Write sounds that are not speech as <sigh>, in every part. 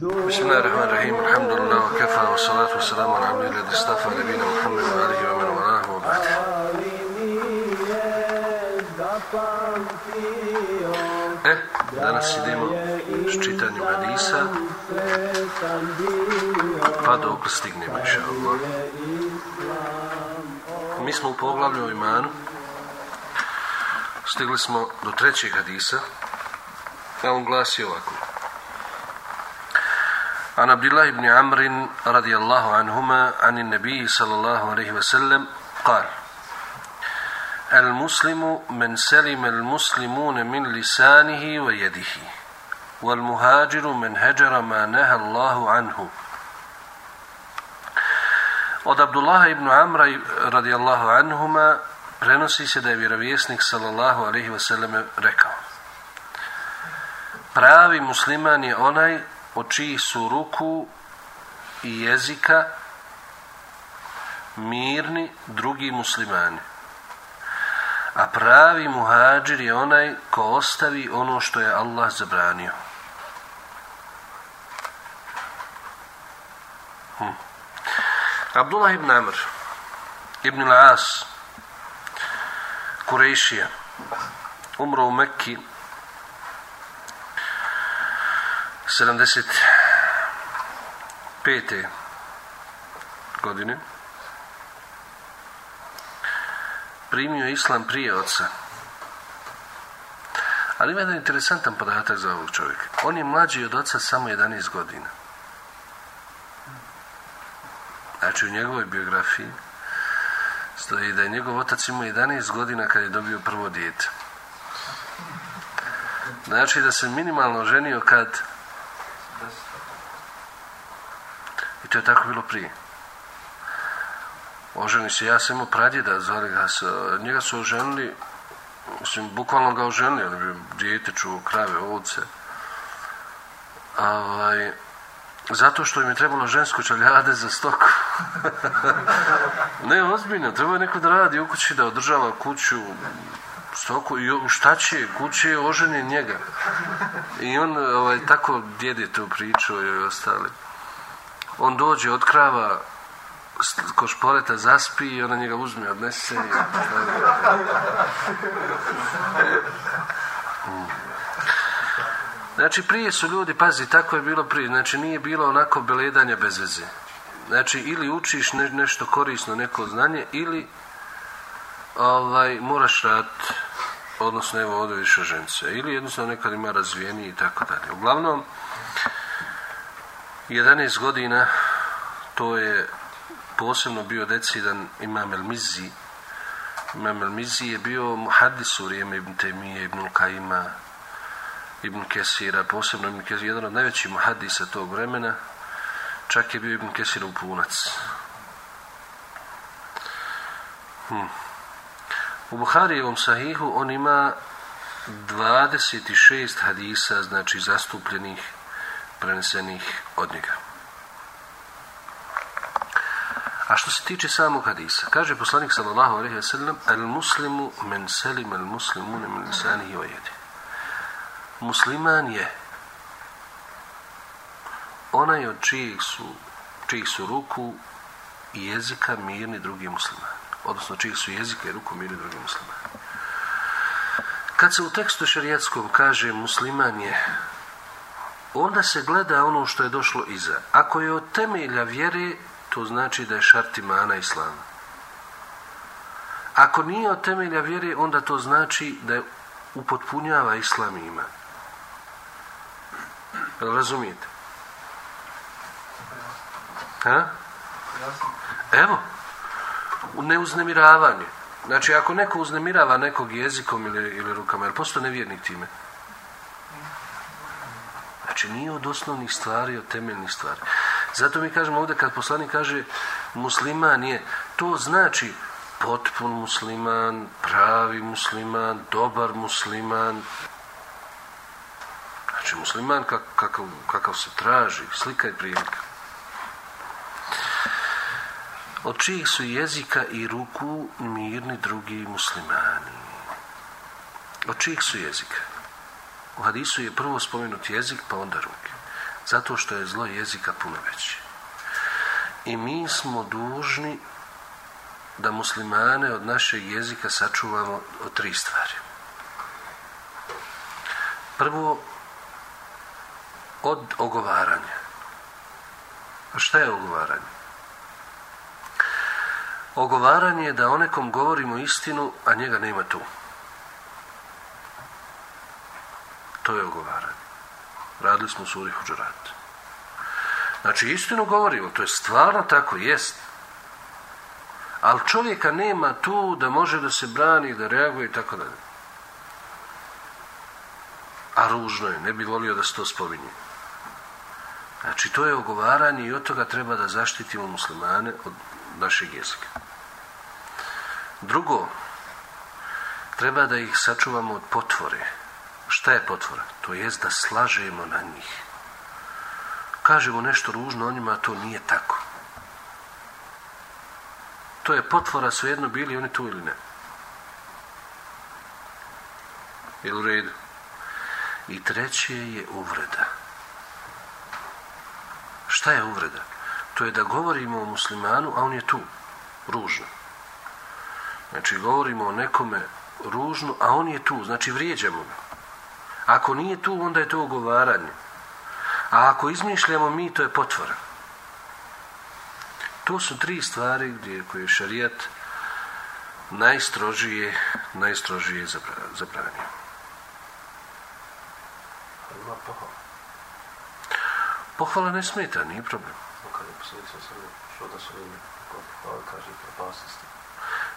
بسم الله الرحمن الرحيم الحمد لله وكفى والصلاة والسلام على عبد الذي اصطفى نبينا محمد وآله ومن والاه وبعد E, danas idemo s čitanjem hadisa pa dok stignemo inša Allah. Mi smo u poglavlju o imanu stigli smo do trećeg hadisa a on glasi ovako عن عبد الله بن عمرو رضي الله عنهما عن النبي صلى الله عليه وسلم قال المسلم من سلم المسلمون من لسانه ويده والمهاجر من هجر ما نهى الله عنه Od Abdullaha ibn Amra radijallahu anhuma prenosi se da je vjerovjesnik sallallahu alaihi wasallam rekao Pravi musliman je onaj od čijih su ruku i jezika mirni drugi muslimani. A pravi muhađir je onaj ko ostavi ono što je Allah zabranio. Hm. Abdullah ibn Amr ibn al-As umro u Mekki 75. godine primio islam prije oca. Ali ima jedan interesantan podatak za ovog čovjeka. On je mlađi od oca samo 11 godina. Znači u njegovoj biografiji stoji da je njegov otac imao 11 godina kad je dobio prvo dijete. Znači da se minimalno ženio kad i to je tako bilo prije. Oženi se, ja sam imao pradjeda, zvali ga se, njega su oženili, mislim, bukvalno ga oženili, on bi dijete čuo, krave, ovce. Ovaj, zato što im je trebalo žensko čaljade za stoku. <laughs> ne, ozbiljno, treba je neko da radi u kući, da održava kuću, stoku i šta će, kuće je oženi njega. I on ovaj, tako djede tu priču i ostali. On dođe od krava ko šporeta zaspi i ona njega uzme, odnese i... Znači prije su ljudi, pazi, tako je bilo prije, znači nije bilo onako beledanja bez veze. Znači ili učiš ne, nešto korisno, neko znanje, ili ovaj, moraš raditi odnosno evo ovdje više žence ili jednostavno nekad ima razvijeni i tako dalje. Uglavnom 11 godina to je posebno bio decidan Imam El Mizi Imam El Mizi je bio muhaddis u vrijeme Ibn Temije, Ibn Kajima Ibn Kesira, posebno Ibn Kesira, jedan od najvećih muhaddisa tog vremena čak je bio Ibn Kesira u punac. Hmm. U Buharijevom sahihu on ima 26 hadisa, znači zastupljenih, prenesenih od njega. A što se tiče samog hadisa, kaže poslanik sallallahu alejhi ve sellem: "Al muslimu men salim al muslimuna min lisanihi wa yadihi." Musliman je onaj od čijih su, čijih su ruku i jezika mirni drugi muslimani odnosno čijih su jezike i ruku mirni drugi muslimani. Kad se u tekstu šarijatskom kaže musliman je, onda se gleda ono što je došlo iza. Ako je od temelja vjere, to znači da je šart imana islama. Ako nije od temelja vjere, onda to znači da je upotpunjava islam i iman. Razumijete? Ha? Evo, neuznemiravanje. Znači, ako neko uznemirava nekog jezikom ili, ili rukama, jer postoje nevjernik time? Znači, nije od osnovnih stvari, od temeljnih stvari. Zato mi kažemo ovdje kad poslanik kaže musliman je, to znači potpun musliman, pravi musliman, dobar musliman. Znači musliman kakav, kakav se traži, slika i prilika. Od čijih su jezika i ruku mirni drugi muslimani. Od čijih su jezika? U hadisu je prvo spomenut jezik, pa onda ruke. Zato što je zlo jezika puno veće. I mi smo dužni da muslimane od našeg jezika sačuvamo od tri stvari. Prvo, od ogovaranja. A šta je ogovaranje? Ogovaranje je da o nekom govorimo istinu, a njega nema tu. To je ogovaranje. Radili smo suri Huđurat. Znači, istinu govorimo, to je stvarno tako, jest. Ali čovjeka nema tu da može da se brani, da reaguje i tako dalje. A ružno je, ne bi volio da se to spominje. Znači, to je ogovaranje i od toga treba da zaštitimo muslimane od našeg jezika. Drugo, treba da ih sačuvamo od potvore. Šta je potvora? To jest da slažemo na njih. Kažemo nešto ružno o njima, a to nije tako. To je potvora svejedno bili oni tu ili ne. Jel u redu? I treće je uvreda. Šta je uvreda? To je da govorimo o muslimanu, a on je tu. Ružno. Znači, govorimo o nekome ružno, a on je tu. Znači, vrijeđamo ga. Ako nije tu, onda je to ogovaranje. A ako izmišljamo mi, to je potvora. To su tri stvari gdje koje je šarijat najstrožije, najstrožije zabranio. Pohvala ne smeta, nije problem.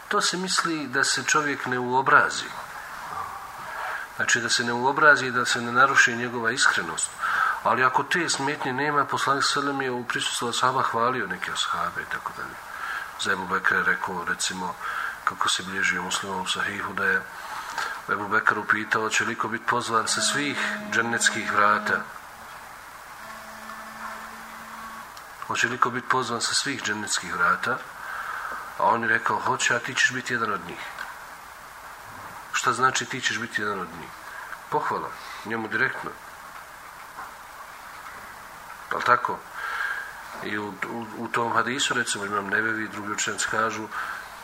To se misli da se čovjek ne uobrazi. Znači da se ne uobrazi i da se ne naruši njegova iskrenost. Ali ako te smetnje nema, poslanik Selem je u prisustvu ashaba hvalio neke ashabe i tako dalje. Za Ebu Bekra je rekao, recimo, kako se bliži u muslimom sahihu, da je Ebu Bekar upitao će liko biti pozvan sa svih dženecskih vrata. Hoće liko biti pozvan sa svih dženecskih vrata? A on je rekao, hoće, a ti ćeš biti jedan od njih. Šta znači ti ćeš biti jedan od njih? Pohvala, njemu direktno. Ali tako? I u, u, tom hadisu, recimo, imam nebevi, drugi učenci kažu,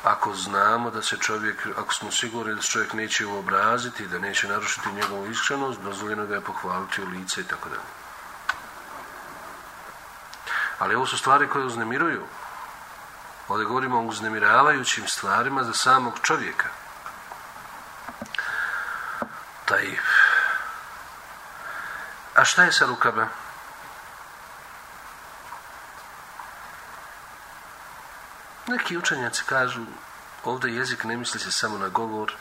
ako znamo da se čovjek, ako smo sigurni da se čovjek neće uobraziti, da neće narušiti njegovu iskrenost, dozvoljeno ga je pohvaliti u lice i tako dalje. Ali ovo su stvari koje uznemiruju. Ovdje govorimo o uznemiravajućim stvarima za samog čovjeka. Taj... A šta je sa rukama? Neki učenjaci kažu, ovdje jezik ne misli se samo na govor,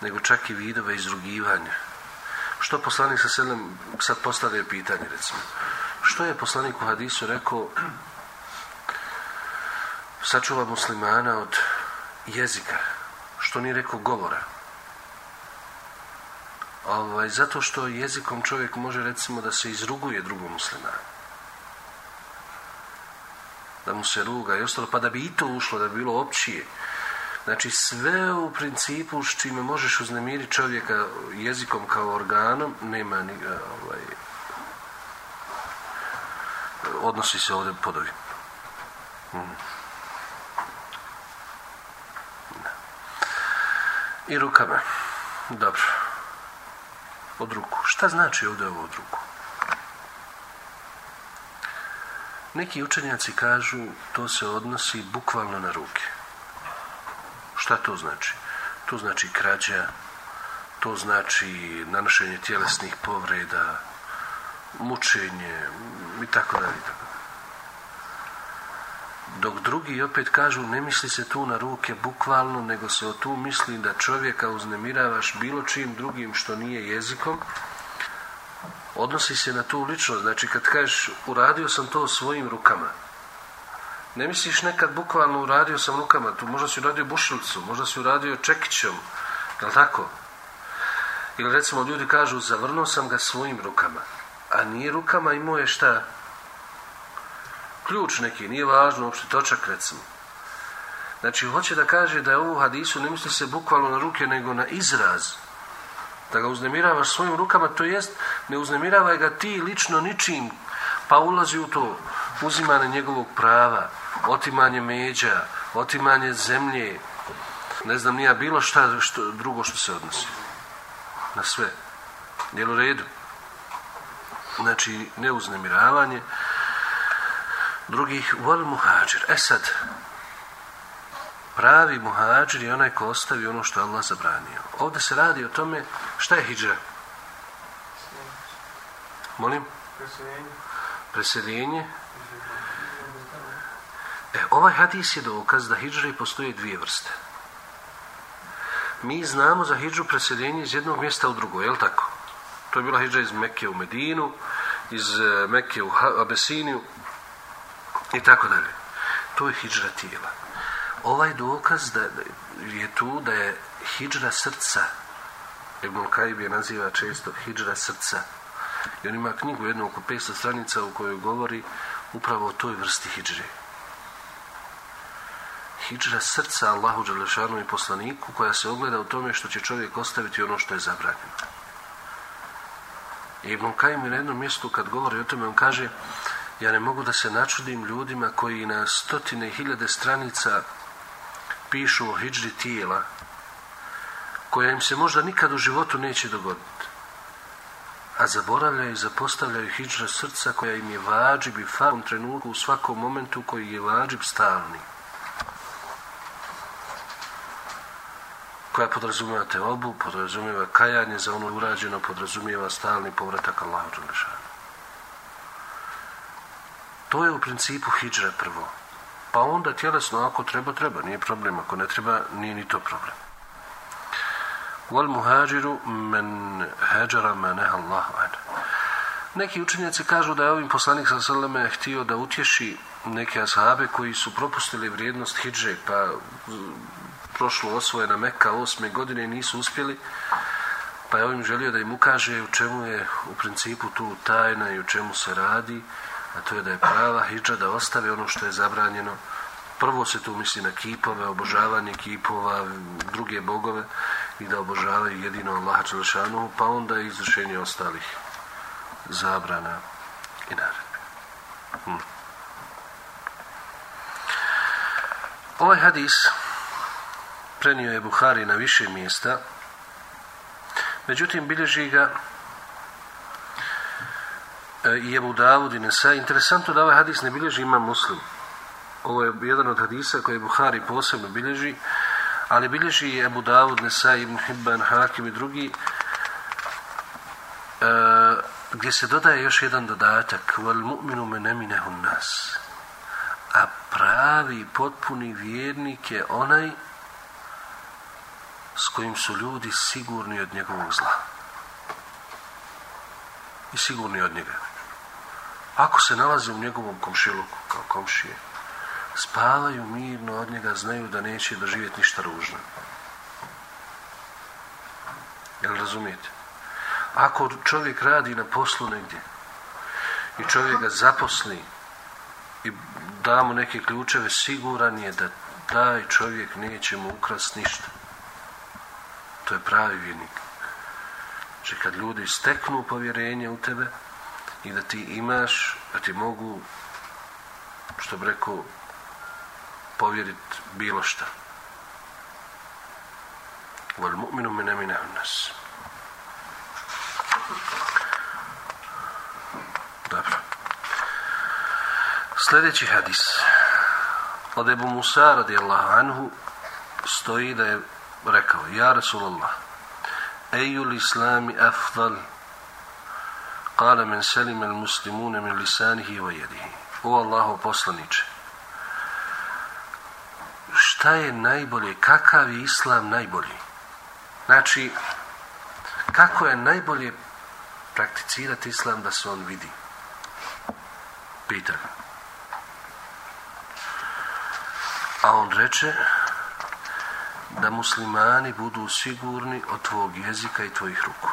nego čak i vidove izrugivanja. Što poslanik sa selem sad postavlja pitanje, recimo. Što je poslanik u hadisu rekao sačuva muslimana od jezika? Što nije rekao govora? Ovaj, zato što jezikom čovjek može recimo da se izruguje drugom muslimanu da mu se ruga i ostalo, pa da bi i to ušlo, da bi bilo općije. Znači sve u principu s čime možeš uznemiriti čovjeka jezikom kao organom, nema ni, ovaj, odnosi se ovdje pod ovim. Hmm. I rukama. Dobro. Od ruku. Šta znači ovdje ovo od ruku? Neki učenjaci kažu to se odnosi bukvalno na ruke. Šta to znači? To znači krađa, to znači nanošenje tjelesnih povreda, mučenje i tako dalje. Dok drugi opet kažu ne misli se tu na ruke bukvalno, nego se o tu misli da čovjeka uznemiravaš bilo čim drugim što nije jezikom, odnosi se na tu ličnost. Znači kad kažeš uradio sam to svojim rukama, ne misliš nekad bukvalno uradio sam rukama, tu možda si uradio bušilicu, možda si uradio čekićom, je tako? Ili recimo ljudi kažu zavrnuo sam ga svojim rukama, a nije rukama imao je šta? Ključ neki, nije važno, uopšte točak recimo. Znači, hoće da kaže da je ovo hadisu ne misli se bukvalno na ruke, nego na izraz. Da ga uznemiravaš svojim rukama, to jest, ne uznemiravaj ga ti lično ničim, pa ulazi u to uzimanje njegovog prava, otimanje međa, otimanje zemlje, ne znam nija bilo šta što, drugo što se odnosi. Na sve. Jel u redu? Znači, neuznemiravanje drugih vol muhađir. E sad, pravi muhađir je onaj ko ostavi ono što je Allah zabranio. Ovdje se radi o tome šta je hijđra. Molim? Preseljenje. E, ovaj hadis je dokaz da hijđre postoje dvije vrste. Mi znamo za hijđu preseljenje iz jednog mjesta u drugo, je li tako? To je bila hijđa iz Mekke u Medinu, iz e, Mekke u Abesiniju i tako dalje. To je hijđra tijela. Ovaj dokaz da je tu da je hijđra srca, Ibn Kajib je naziva često hijđra srca. I on ima knjigu jednu oko 500 stranica u kojoj govori upravo o toj vrsti hijđre hijđra srca Allahu Đelešanu i poslaniku koja se ogleda u tome što će čovjek ostaviti ono što je zabranjeno. Ibn Kajim na jednom mjestu kad govori o tome on kaže ja ne mogu da se načudim ljudima koji na stotine hiljade stranica pišu o hijđri tijela koja im se možda nikad u životu neće dogoditi. A zaboravljaju i zapostavljaju hijđra srca koja im je vađib i farom trenutku u svakom momentu koji je vađib stalni. koja podrazumijeva te obu, podrazumijeva kajanje za ono urađeno, podrazumijeva stalni povratak Allahu Đelešanu. To je u principu hijđra prvo. Pa onda tjelesno, ako treba, treba. Nije problem. Ako ne treba, nije ni to problem. Wal muhađiru men hađara neha Allahu Neki učenjaci kažu da je ovim poslanik sa Saleme htio da utješi neke ashabe koji su propustili vrijednost hijđe, pa prošlo osvojena Meka osme godine i nisu uspjeli, pa je ovim želio da im ukaže u čemu je u principu tu tajna i u čemu se radi, a to je da je prava hijđa da ostave ono što je zabranjeno. Prvo se tu misli na kipove, obožavanje kipova, druge bogove i da obožavaju jedino Allah Đelešanu, pa onda i izvršenje ostalih zabrana i naredbe. Hm. Ovaj hadis prenio je Buhari na više mjesta, međutim bilježi ga i Ebu Davud i Nesa. Interesantno da ovaj hadis ne bilježi ima muslim. Ovo je jedan od hadisa koje Buhari posebno bilježi, ali bilježi i Ebu Davud, Nesa, Ibn Hibban, Hakim i drugi, e, gdje se dodaje još jedan dodatak wal mu'minu men nas a pravi potpuni vjernik je onaj s kojim su ljudi sigurni od njegovog zla. I sigurni od njega. Ako se nalaze u njegovom komšiluku kao komšije, spavaju mirno od njega, znaju da neće doživjeti ništa ružno. Jel razumijete? Ako čovjek radi na poslu negdje i čovjek ga zaposli i da mu neke ključeve, siguran je da taj čovjek neće mu ukrasti ništa. To je pravi vjernik. Znači kad ljudi steknu povjerenje u tebe i da ti imaš, da ti mogu, što bi rekao, povjeriti bilo šta. Wal mu'minu min amina nas. Dobro. Sljedeći hadis. Od Ebu Musa radijallahu anhu stoji da je rekao, ja Rasulallah, Eju l'islami afdal? Kale men selim al muslimune min lisanihi wa jedihi. O Allahu poslaniče, šta je najbolje, kakav je islam najbolji? Znači, kako je najbolje prakticirati islam da se on vidi? Pita A on reče da muslimani budu sigurni od tvog jezika i tvojih ruku.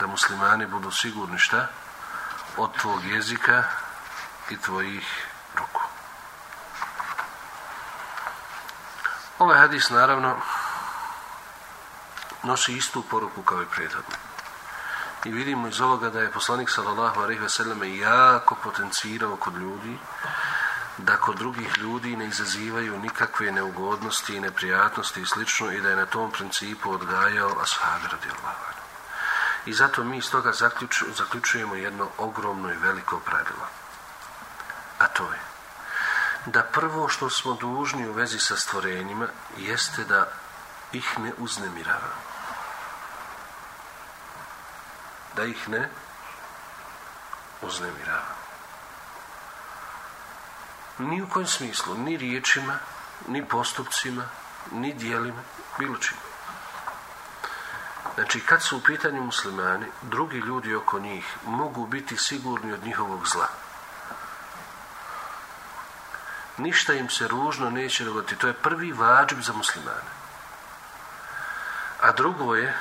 Da muslimani budu sigurni šta? Od tvog jezika i tvojih ruku. Ovaj hadis naravno nosi istu poruku kao i prethodni. I vidimo iz ovoga da je poslanik sallallahu alejhi ve selleme jako potencirao kod ljudi da kod drugih ljudi ne izazivaju nikakve neugodnosti i neprijatnosti i slično i da je na tom principu odgajao ashabi radijallahu. I zato mi iz toga zaključujemo jedno ogromno i veliko pravilo. A to je da prvo što smo dužni u vezi sa stvorenjima jeste da ih ne uznemiravamo. Da ih ne uznemiravamo. Ni u kojem smislu, ni riječima, ni postupcima, ni dijelima, bilo čim. Znači, kad su u pitanju muslimani, drugi ljudi oko njih mogu biti sigurni od njihovog zla. Ništa im se ružno neće dogoditi. To je prvi vađb za muslimane. A drugo je,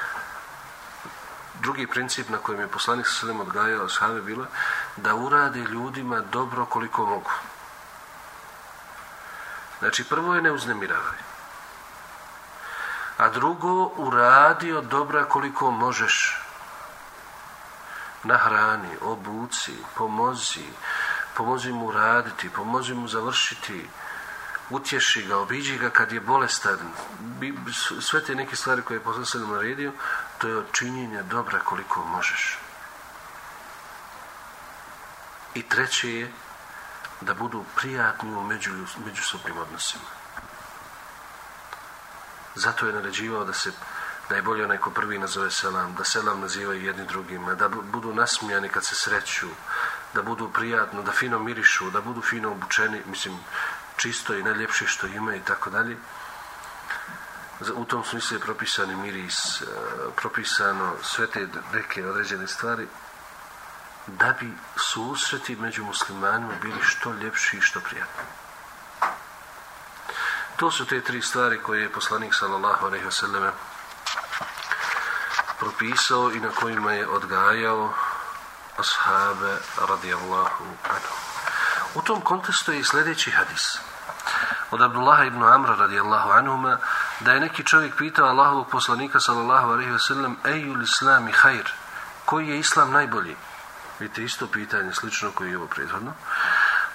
drugi princip na kojem je poslanik sa sredem odgajao shave bilo, da urade ljudima dobro koliko mogu. Znači, prvo je ne uznemiravaju. A drugo, uradi od dobra koliko možeš. Nahrani, obuci, pomozi, pomozi mu raditi, pomozi mu završiti, utješi ga, obiđi ga kad je bolestan. Sve te neke stvari koje je posle naredio, to je od činjenja dobra koliko možeš. I treće je da budu prijatni u među, međusobnim odnosima. Zato je naređivao da se da je onaj ko prvi nazove selam, da selam nazivaju jedni drugima, da budu nasmijani kad se sreću, da budu prijatno, da fino mirišu, da budu fino obučeni, mislim, čisto i najljepše što ima i tako dalje. U tom smislu je propisani miris, e, propisano sve te neke određene stvari, da bi susreti među muslimanima bili što ljepši i što prijatni. To su te tri stvari koje je poslanik sallallahu alejhi ve propisao i na kojima je odgajao ashabe radijallahu anhu. U tom kontestu je i sljedeći hadis. Od Abdullaha ibn Amra radijallahu anhuma da je neki čovjek pitao Allahovog poslanika sallallahu alaihi wa sallam eju islami hajr koji je islam najbolji? Vidite isto pitanje slično koji je ovo prethodno.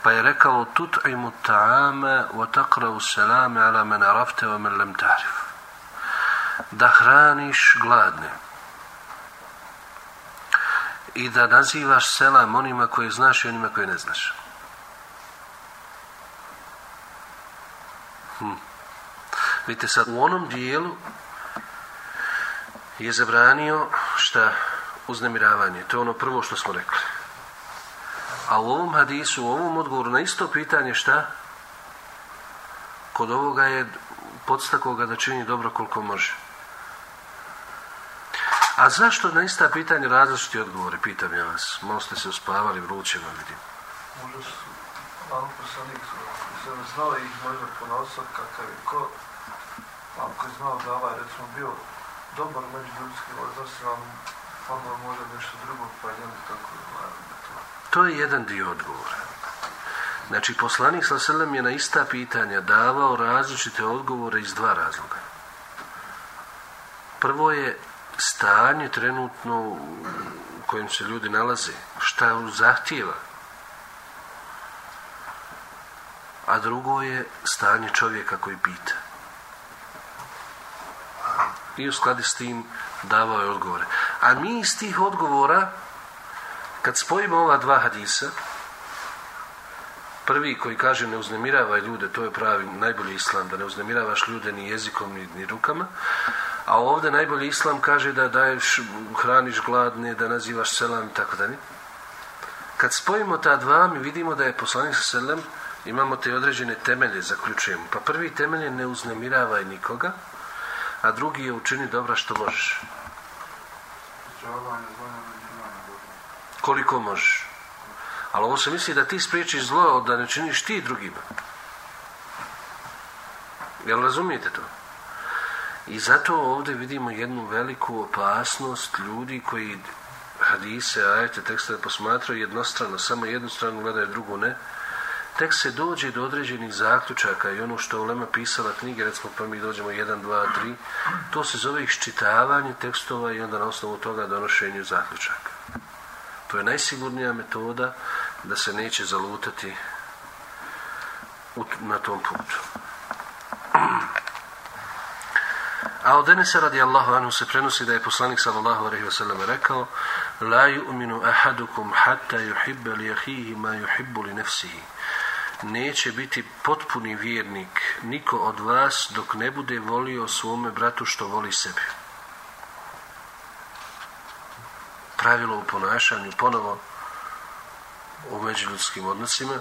Pa je rekao tut'imu ta'ama wa taqra'u salame ala man arafte wa man lam ta'rif. Da hraniš gladne i da nazivaš selam onima koje znaš i onima koje ne znaš. Hm. Vidite sad, u onom dijelu je zabranio šta uznemiravanje. To je ono prvo što smo rekli. A u ovom hadisu, u ovom odgovoru na isto pitanje šta? Kod ovoga je podstako ga da čini dobro koliko može. A zašto na ista pitanja različiti odgovori, pitam ja vas. Malo ste se uspavali, vruće vam vidim. Možda su malo poslanik se znao ih možda ponosat kakav je ko, ako je znao da ovaj recimo bio dobar među ljudskim odnosima, onda možda nešto drugo, pa je tako to. To je jedan dio odgovora. Znači, poslanik sa selem je na ista pitanja davao različite odgovore iz dva razloga. Prvo je stanje trenutno u kojem se ljudi nalaze, šta zahtjeva. A drugo je stanje čovjeka koji pita. I u skladi s tim davao je odgovore. A mi iz tih odgovora, kad spojimo ova dva hadisa, prvi koji kaže ne uznemiravaj ljude, to je pravi najbolji islam, da ne uznemiravaš ljude ni jezikom ni, ni rukama. A ovdje najbolji islam kaže da daješ, hraniš gladne, da nazivaš selam i tako dalje. Kad spojimo ta dva, mi vidimo da je poslanik sa selam, imamo te određene temelje, zaključujemo. Pa prvi temelj je ne uznemiravaj nikoga, a drugi je učini dobra što možeš. Koliko možeš. Ali ovo se misli da ti spriječiš zlo, da ne činiš ti drugima. Jel razumijete to? I zato ovdje vidimo jednu veliku opasnost ljudi koji hadise, ajete, tekste posmatraju jednostrano, samo jednu stranu gledaju, drugu ne. Tek se dođe do određenih zaključaka i ono što je Ulema pisala knjige, recimo pa mi dođemo 1, 2, 3, to se zove iščitavanje tekstova i onda na osnovu toga donošenju zaključaka. To je najsigurnija metoda da se neće zalutati na tom putu. A od Enesa radijallahu anhu se prenosi da je poslanik sallallahu alaihi wa sallam rekao La yu'minu ahadukum hatta yuhibba li ahihi ma yuhibbu li nefsihi. Neće biti potpuni vjernik niko od vas dok ne bude volio svome bratu što voli sebi. Pravilo u ponašanju ponovo u međuljudskim odnosima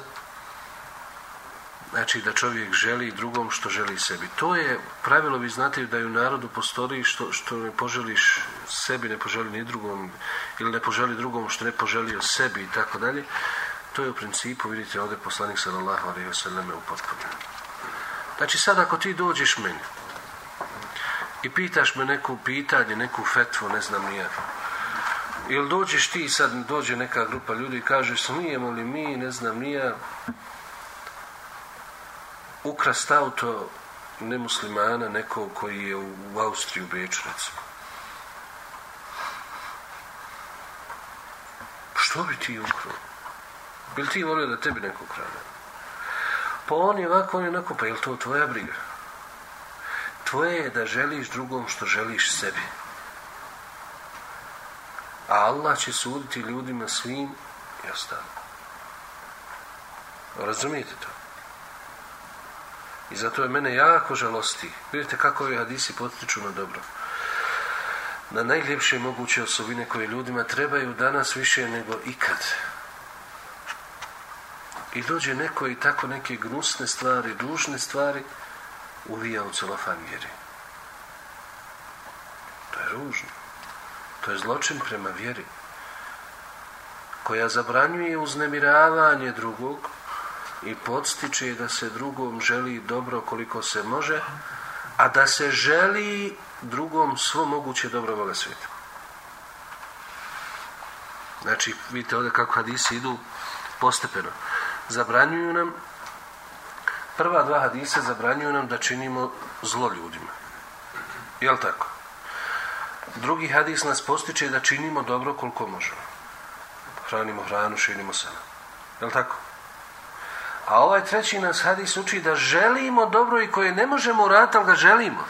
znači da čovjek želi drugom što želi sebi. To je pravilo, vi znate da i u narodu postoji što, što ne poželiš sebi, ne poželi ni drugom, ili ne poželi drugom što ne poželio sebi i tako dalje. To je u principu, vidite, ovdje poslanik sallallahu alaihi wa sallam upotpunio. Znači sad ako ti dođeš meni i pitaš me neku pitanje, neku fetvu, ne znam nije, ili dođeš ti sad, dođe neka grupa ljudi i kaže smijemo li mi, ne znam nije, ukrast auto nemuslimana nekog koji je u Austriju, Beču, recimo. Što bi ti ukrao? Bi li ti volio da tebi neko krade? Pa on je ovako, on je onako, pa je li to tvoja briga? Tvoje je da želiš drugom što želiš sebi. A Allah će suditi ljudima svim i ostalo. Razumijete to? I zato je mene jako žalosti. Vidite kako ovi hadisi potiču na dobro. Na najljepše moguće osobine koje ljudima trebaju danas više nego ikad. I dođe neko i tako neke gnusne stvari, dužne stvari uvija u celofan vjeri. To je ružno. To je zločin prema vjeri. Koja zabranjuje uznemiravanje drugog, i podstiče da se drugom želi dobro koliko se može, a da se želi drugom svo moguće dobro voga svijeta. Znači, vidite ovdje kako hadisi idu postepeno. Zabranjuju nam, prva dva hadisa zabranjuju nam da činimo zlo ljudima. Jel tako? Drugi hadis nas postiče da činimo dobro koliko možemo. Hranimo hranu, šinimo sena. Jel tako? A ovaj treći nas hadis uči da želimo dobro i koje ne možemo uraditi, ali ga želimo.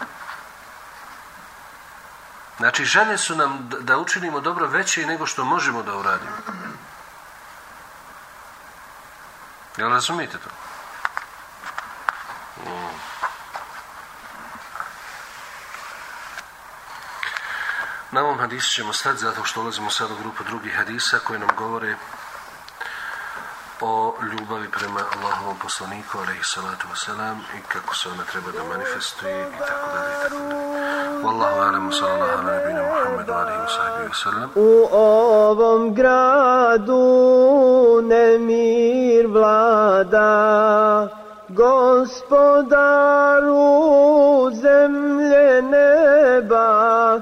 Znači, želje su nam da učinimo dobro veće nego što možemo da uradimo. Jel razumijete to? Na ovom hadisu ćemo stati zato što ulazimo sad u grupu drugih hadisa koji nam govore o ljubavi prema Allahovom poslaniku, alaihi salatu wasalam, i kako se ona treba da manifestuje, i tako dalje, i tako dalje. Wallahu alamu sallallahu ala nabina Muhammedu, alaihi wa wasalam. U ovom gradu nemir vlada, gospodaru zemlje neba,